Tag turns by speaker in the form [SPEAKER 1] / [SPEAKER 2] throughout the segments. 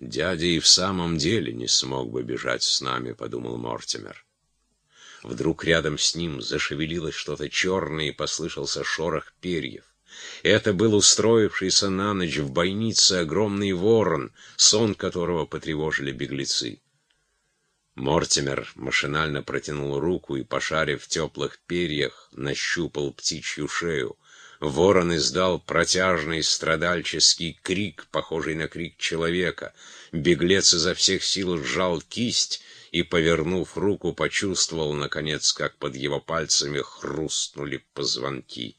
[SPEAKER 1] Дядя и в самом деле не смог бы бежать с нами, подумал Мортимер. Вдруг рядом с ним зашевелилось что-то черное и послышался шорох перьев. Это был устроившийся на ночь в бойнице огромный ворон, сон которого потревожили беглецы. Мортимер машинально протянул руку и, пошарив в теплых перьях, нащупал птичью шею. Ворон издал протяжный страдальческий крик, похожий на крик человека. Беглец изо всех сил сжал кисть и, повернув руку, почувствовал, наконец, как под его пальцами хрустнули позвонки.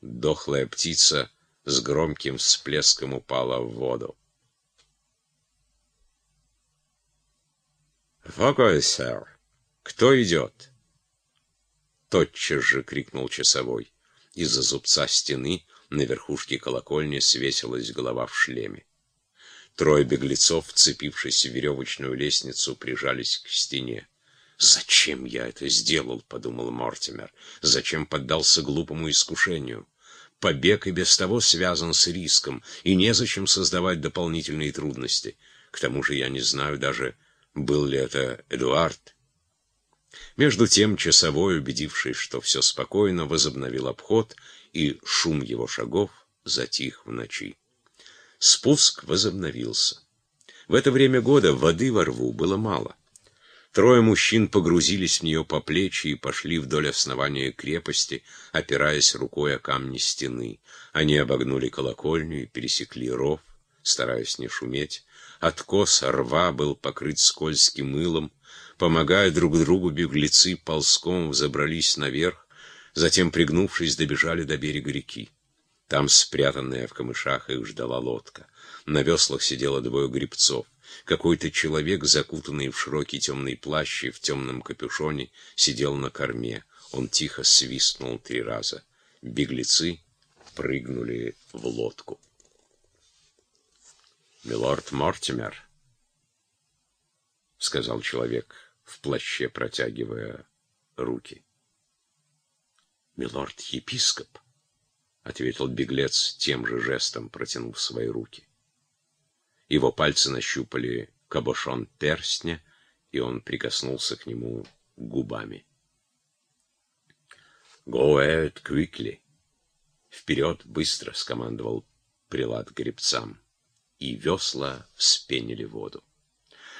[SPEAKER 1] Дохлая птица с громким всплеском упала в воду. «Фокой, сэр! Кто идет?» Тотчас же крикнул часовой. Из-за зубца стены на верхушке колокольни свесилась голова в шлеме. Трое беглецов, вцепившись в веревочную лестницу, прижались к стене. «Зачем я это сделал?» — подумал Мортимер. «Зачем поддался глупому искушению? Побег и без того связан с риском, и незачем создавать дополнительные трудности. К тому же я не знаю даже, был ли это Эдуард? Между тем часовой, убедившись, что все спокойно, возобновил обход, и шум его шагов затих в ночи. Спуск возобновился. В это время года воды во рву было мало. Трое мужчин погрузились в нее по плечи и пошли вдоль основания крепости, опираясь рукой о камни стены. Они обогнули колокольню и пересекли ров, стараясь не шуметь. Откос рва был покрыт скользким мылом. Помогая друг другу, беглецы ползком взобрались наверх, затем, пригнувшись, добежали до берега реки. Там, спрятанная в камышах, их ждала лодка. На веслах сидело двое гребцов. Какой-то человек, закутанный в широкий темный плащ и в темном капюшоне, сидел на корме. Он тихо свистнул три раза. Беглецы прыгнули в лодку. «Милорд Мортимер», — сказал человек в плаще, протягивая руки. «Милорд-епископ», — ответил беглец тем же жестом, протянув свои руки. Его пальцы нащупали кабошон перстня, и он прикоснулся к нему губами. «Go ahead quickly!» «Вперед, быстро!» — скомандовал прилад гребцам и весла вспенили воду.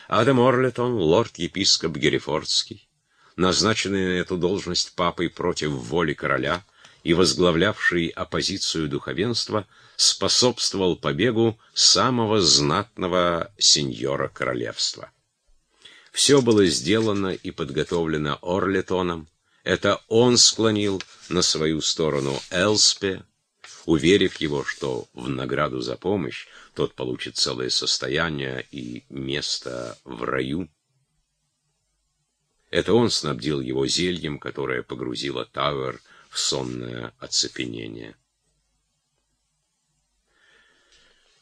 [SPEAKER 1] Адам Орлетон, лорд-епископ Герефордский, назначенный на эту должность папой против воли короля и возглавлявший оппозицию духовенства, способствовал побегу самого знатного сеньора королевства. Все было сделано и подготовлено Орлетоном. Это он склонил на свою сторону Элспе, уверив его, что в награду за помощь тот получит целое состояние и место в раю. Это он снабдил его зельем, которое погрузило Тауэр в сонное оцепенение.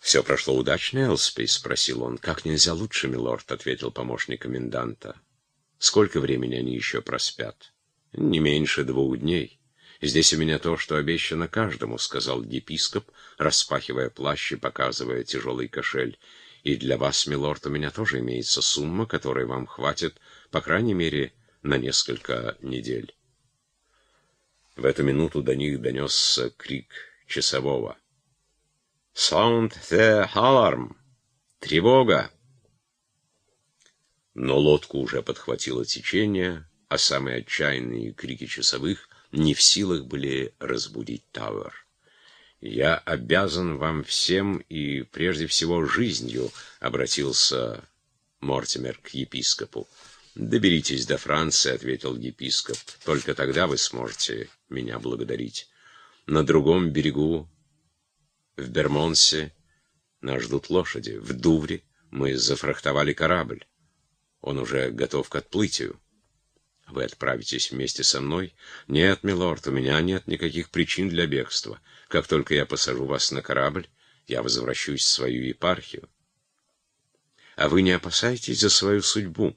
[SPEAKER 1] «Все прошло удачно, Элспи?» — спросил он. «Как нельзя лучше, милорд», — ответил помощник коменданта. «Сколько времени они еще проспят?» «Не меньше двух дней». «Здесь у меня то, что обещано каждому», — сказал епископ, распахивая плащ и показывая тяжелый кошель. «И для вас, милорд, у меня тоже имеется сумма, которой вам хватит, по крайней мере, на несколько недель». В эту минуту до них донесся крик часового. «Sound the alarm! Тревога!» Но лодку уже подхватило течение, а самые отчаянные крики часовых не в силах были разбудить Тауэр. «Я обязан вам всем и прежде всего жизнью», — обратился Мортимер к епископу. «Доберитесь до Франции», — ответил епископ. «Только тогда вы сможете меня благодарить. На другом берегу, в Бермонсе, нас ждут лошади. В Дувре мы зафрахтовали корабль. Он уже готов к отплытию. Вы отправитесь вместе со мной? Нет, милорд, у меня нет никаких причин для бегства. Как только я посажу вас на корабль, я возвращусь в свою епархию. А вы не опасаетесь за свою судьбу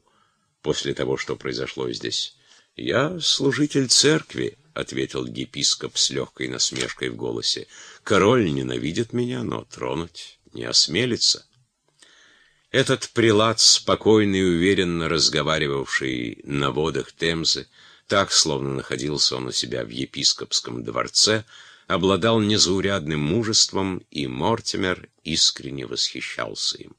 [SPEAKER 1] после того, что произошло здесь? Я служитель церкви, — ответил епископ с легкой насмешкой в голосе. Король ненавидит меня, но тронуть не осмелится. Этот прилад, спокойно и уверенно разговаривавший на водах Темзы, так, словно находился он у себя в епископском дворце, обладал незаурядным мужеством, и Мортимер искренне восхищался им.